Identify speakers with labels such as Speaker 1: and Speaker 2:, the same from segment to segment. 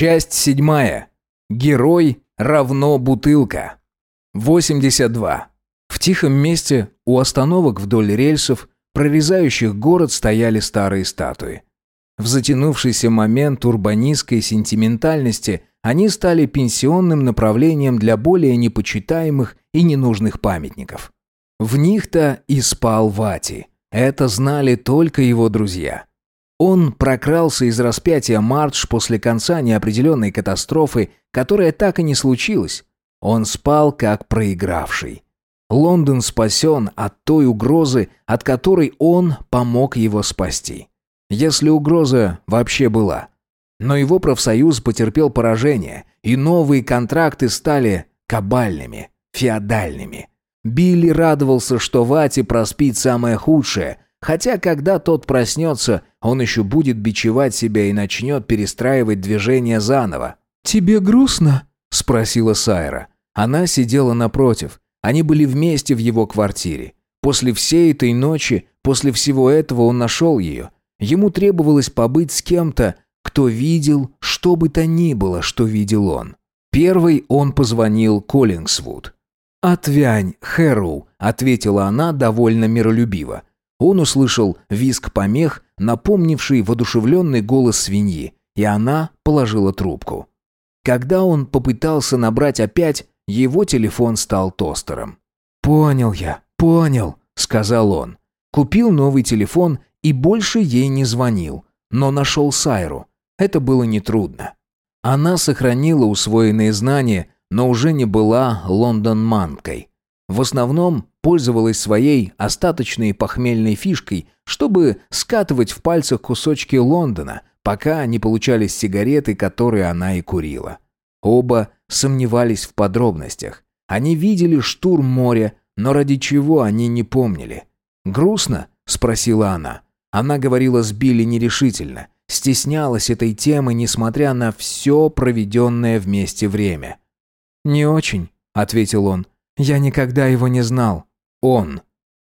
Speaker 1: Часть седьмая. Герой равно бутылка. 82. В тихом месте у остановок вдоль рельсов, прорезающих город, стояли старые статуи. В затянувшийся момент урбанистской сентиментальности они стали пенсионным направлением для более непочитаемых и ненужных памятников. В них-то и спал Вати. Это знали только его друзья. Он прокрался из распятия Мардж после конца неопределенной катастрофы, которая так и не случилась. Он спал как проигравший. Лондон спасен от той угрозы, от которой он помог его спасти. Если угроза вообще была. Но его профсоюз потерпел поражение, и новые контракты стали кабальными, феодальными. Билли радовался, что Вати проспит самое худшее – Хотя, когда тот проснется, он еще будет бичевать себя и начнет перестраивать движение заново.
Speaker 2: «Тебе грустно?»
Speaker 1: – спросила Сайра. Она сидела напротив. Они были вместе в его квартире. После всей этой ночи, после всего этого он нашел ее. Ему требовалось побыть с кем-то, кто видел, что бы то ни было, что видел он. Первый он позвонил Коллингсвуд. «Отвянь, Хэроу», — ответила она довольно миролюбиво. Он услышал визг помех, напомнивший воодушевленный голос свиньи, и она положила трубку. Когда он попытался набрать опять, его телефон стал тостером. «Понял я, понял», — сказал он. Купил новый телефон и больше ей не звонил, но нашел Сайру. Это было нетрудно. Она сохранила усвоенные знания, но уже не была лондон-манкой. В основном пользовалась своей остаточной похмельной фишкой, чтобы скатывать в пальцах кусочки Лондона, пока не получались сигареты, которые она и курила. Оба сомневались в подробностях. Они видели штурм моря, но ради чего они не помнили. «Грустно?» – спросила она. Она говорила с Билли нерешительно, стеснялась этой темы, несмотря на все проведенное вместе время.
Speaker 2: «Не очень», – ответил он. Я никогда его не знал.
Speaker 1: Он.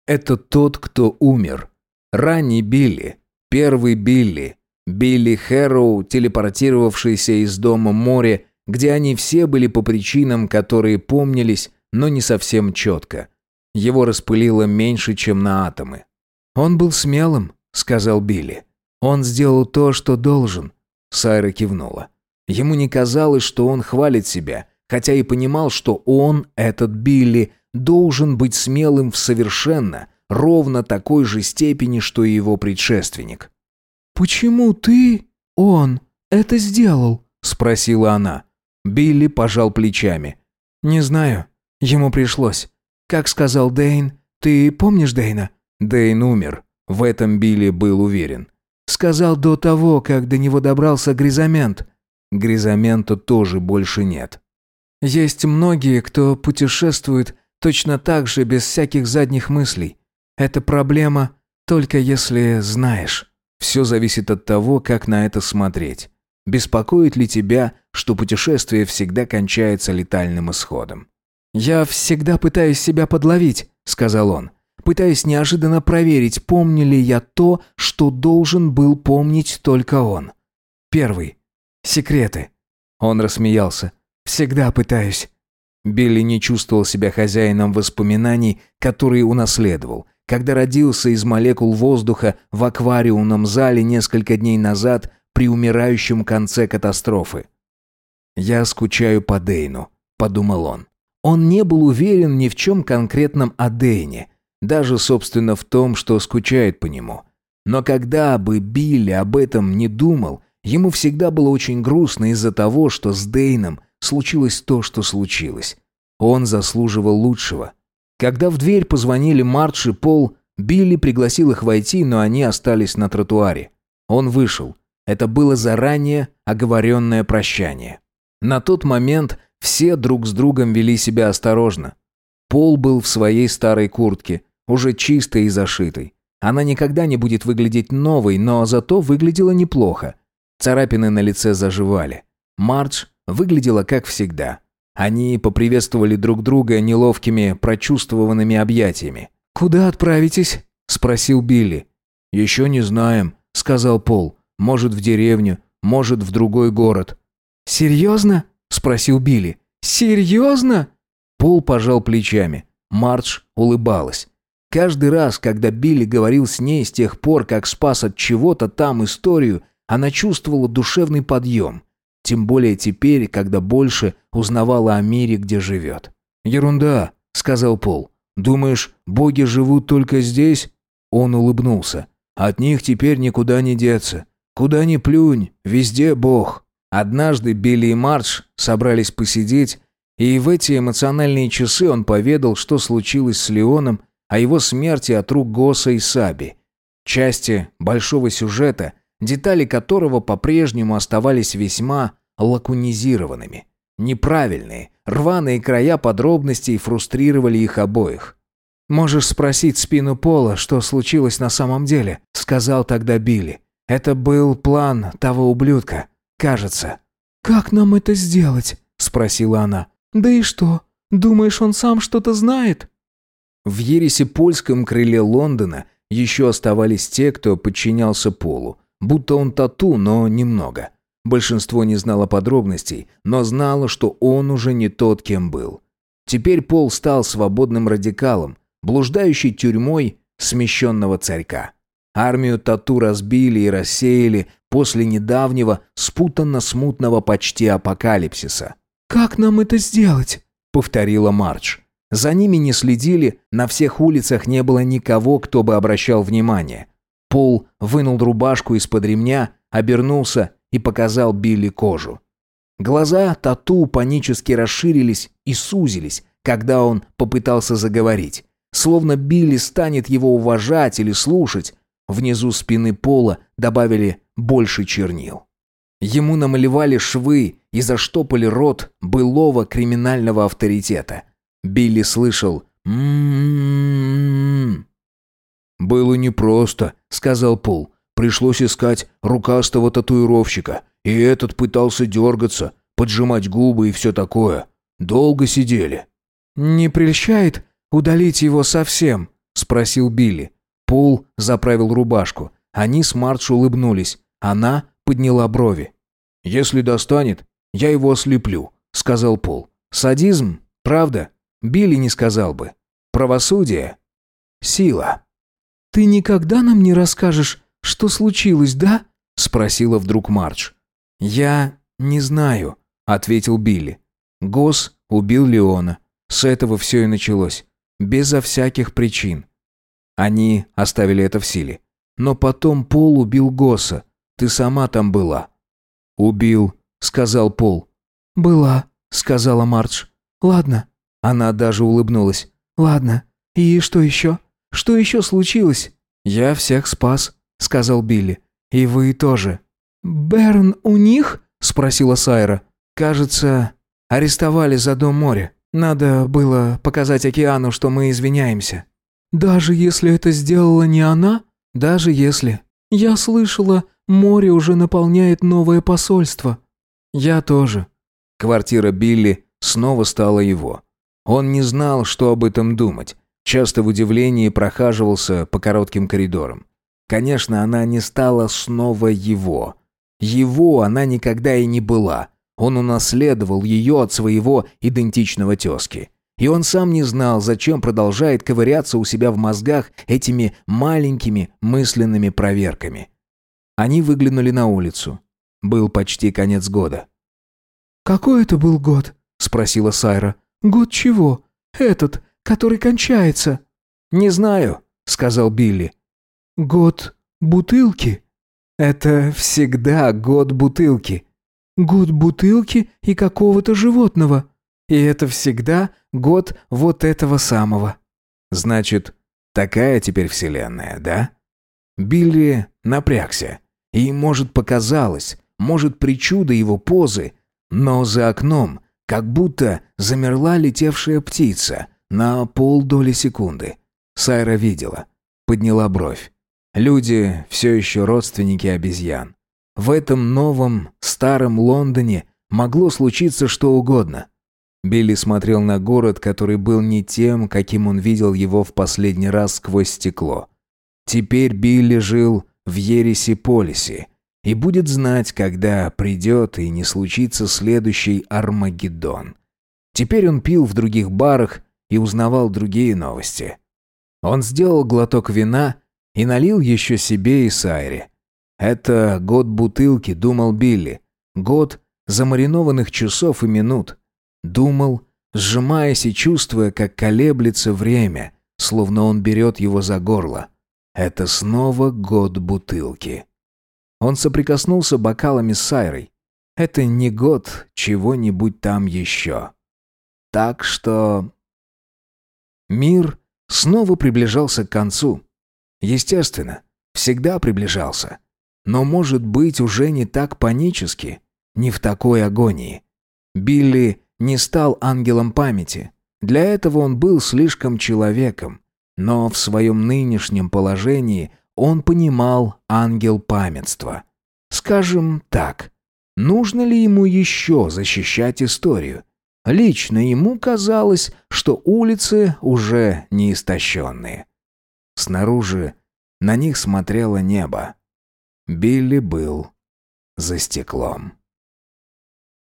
Speaker 1: Это тот, кто умер. Ранний Билли. Первый Билли. Билли Хэроу, телепортировавшийся из дома море, где они все были по причинам, которые помнились, но не совсем четко. Его распылило меньше, чем на атомы.
Speaker 2: «Он был смелым», — сказал Билли. «Он сделал то, что должен».
Speaker 1: Сайра кивнула. Ему не казалось, что он хвалит себя, хотя и понимал, что он, этот Билли, должен быть смелым в совершенно, ровно такой же степени, что и его предшественник.
Speaker 2: «Почему ты, он, это сделал?» – спросила она.
Speaker 1: Билли пожал плечами.
Speaker 2: «Не знаю. Ему пришлось. Как сказал Дейн, ты помнишь Дейна?»
Speaker 1: Дейн умер. В этом Билли был уверен.
Speaker 2: «Сказал до того, как до него добрался Гризамент».
Speaker 1: Гризамента тоже больше нет.
Speaker 2: Есть многие, кто путешествует точно так же, без всяких задних мыслей. Это проблема только если знаешь.
Speaker 1: Все зависит от того, как на это смотреть. Беспокоит ли тебя, что путешествие всегда кончается летальным исходом?
Speaker 2: «Я всегда пытаюсь себя подловить», — сказал он. «Пытаюсь неожиданно проверить, помню ли я то, что должен был помнить только он. Первый. Секреты». Он рассмеялся. Всегда пытаюсь».
Speaker 1: Билли не чувствовал себя хозяином воспоминаний, которые унаследовал, когда родился из молекул воздуха в аквариумном зале несколько дней назад при умирающем конце катастрофы. «Я скучаю по Дейну», — подумал он. Он не был уверен ни в чем конкретном о Дейне, даже, собственно, в том, что скучает по нему. Но когда бы Билли об этом не думал, ему всегда было очень грустно из-за того, что с Дейном случилось то, что случилось. Он заслуживал лучшего. Когда в дверь позвонили Мардж и Пол, Билли пригласил их войти, но они остались на тротуаре. Он вышел. Это было заранее оговоренное прощание. На тот момент все друг с другом вели себя осторожно. Пол был в своей старой куртке, уже чистой и зашитой. Она никогда не будет выглядеть новой, но зато выглядела неплохо. Царапины на лице заживали. Мардж выглядела как всегда. Они поприветствовали друг друга неловкими, прочувствованными объятиями.
Speaker 2: «Куда отправитесь?» – спросил Билли.
Speaker 1: «Еще не знаем», – сказал Пол. «Может, в деревню, может, в другой город».
Speaker 2: «Серьезно?» – спросил Билли. «Серьезно?»
Speaker 1: Пол пожал плечами. Мардж улыбалась. Каждый раз, когда Билли говорил с ней с тех пор, как спас от чего-то там историю, она чувствовала душевный подъем. Тем более теперь, когда больше узнавала о мире, где живет. «Ерунда», — сказал Пол. «Думаешь, боги живут только здесь?» Он улыбнулся. «От них теперь никуда не деться. Куда ни плюнь, везде бог». Однажды Билли и Мардж собрались посидеть, и в эти эмоциональные часы он поведал, что случилось с Леоном, о его смерти от рук Госа и Саби. Части большого сюжета, детали которого по-прежнему оставались весьма лакунизированными. Неправильные, рваные края подробностей фрустрировали их обоих.
Speaker 2: «Можешь спросить спину Пола, что случилось на самом деле», — сказал тогда Билли. «Это был план того ублюдка, кажется». «Как нам это сделать?» — спросила она. «Да и что? Думаешь, он сам что-то знает?»
Speaker 1: В ересе польском крыле Лондона еще оставались те, кто подчинялся Полу. Будто он тату, но немного. Большинство не знало подробностей, но знало, что он уже не тот, кем был. Теперь Пол стал свободным радикалом, блуждающей тюрьмой смещенного царька. Армию тату разбили и рассеяли после недавнего спутанно-смутного почти апокалипсиса.
Speaker 2: «Как нам это сделать?» — повторила Мардж.
Speaker 1: За ними не следили, на всех улицах не было никого, кто бы обращал внимание. Пол вынул рубашку из-под ремня, обернулся и показал Билли кожу. Глаза тату панически расширились и сузились, когда он попытался заговорить. Словно Билли станет его уважать или слушать. Внизу спины Пола добавили больше чернил. Ему намалевали швы и заштопали рот былого криминального авторитета. Билли слышал «М-м-м». «Было непросто», — сказал Пол. «Пришлось искать рукастого татуировщика. И этот пытался дергаться, поджимать губы и все такое. Долго сидели».
Speaker 2: «Не прельщает удалить его совсем?» — спросил Билли.
Speaker 1: Пол заправил рубашку. Они с Мардж улыбнулись. Она подняла брови. «Если достанет, я его ослеплю», — сказал Пол. «Садизм, правда?» Билли не сказал бы. Правосудие — сила.
Speaker 2: «Ты никогда нам не расскажешь, что случилось, да?» — спросила вдруг Мардж.
Speaker 1: «Я не знаю», — ответил Билли. Гос убил Леона. С этого все и началось. Безо всяких причин. Они оставили это в силе. Но потом Пол убил Госа. Ты сама там была. «Убил», — сказал Пол.
Speaker 2: «Была», — сказала Мардж. «Ладно,
Speaker 1: она даже улыбнулась.
Speaker 2: «Ладно. И что еще? Что еще случилось?»
Speaker 1: «Я всех спас», — сказал Билли. «И вы тоже».
Speaker 2: «Берн у них?»
Speaker 1: — спросила Сайра. «Кажется, арестовали за дом моря. Надо было показать океану, что мы извиняемся».
Speaker 2: «Даже если это сделала не она?»
Speaker 1: «Даже если».
Speaker 2: «Я слышала, море уже наполняет новое посольство».
Speaker 1: «Я тоже». Квартира Билли снова стала его. Он не знал, что об этом думать. Часто в удивлении прохаживался по коротким коридорам. Конечно, она не стала снова его. Его она никогда и не была. Он унаследовал ее от своего идентичного тезки. И он сам не знал, зачем продолжает ковыряться у себя в мозгах этими маленькими мысленными проверками. Они выглянули на улицу. Был почти конец года.
Speaker 2: «Какой это был год?» — спросила Сайра. «Год чего? Этот, который кончается?»
Speaker 1: «Не знаю», — сказал Билли.
Speaker 2: «Год бутылки?»
Speaker 1: «Это всегда год бутылки».
Speaker 2: «Год бутылки и какого-то животного».
Speaker 1: «И это всегда год вот этого самого». «Значит, такая теперь вселенная, да?» Билли напрягся. И, может, показалось, может, причуда его позы, но за окном как будто замерла летевшая птица на полдоли секунды. Сайра видела. Подняла бровь. Люди все еще родственники обезьян. В этом новом, старом Лондоне могло случиться что угодно. Билли смотрел на город, который был не тем, каким он видел его в последний раз сквозь стекло. Теперь Билли жил в Ересе-Полисе, и будет знать, когда придет и не случится следующий Армагеддон. Теперь он пил в других барах и узнавал другие новости. Он сделал глоток вина и налил еще себе и Сайре. Это год бутылки, думал Билли. Год замаринованных часов и минут. Думал, сжимаясь и чувствуя, как колеблется время, словно он берет его за горло. Это снова год бутылки. Он соприкоснулся бокалами с Сайрой. Это не год чего-нибудь там еще. Так что... Мир снова приближался к концу. Естественно, всегда приближался. Но, может быть, уже не так панически, не в такой агонии. Билли не стал ангелом памяти. Для этого он был слишком человеком. Но в своем нынешнем положении он понимал ангел памятства. Скажем так, нужно ли ему еще защищать историю? Лично ему казалось, что улицы уже не истощенные. Снаружи на них смотрело небо. Билли был за стеклом.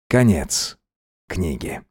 Speaker 1: Конец книги.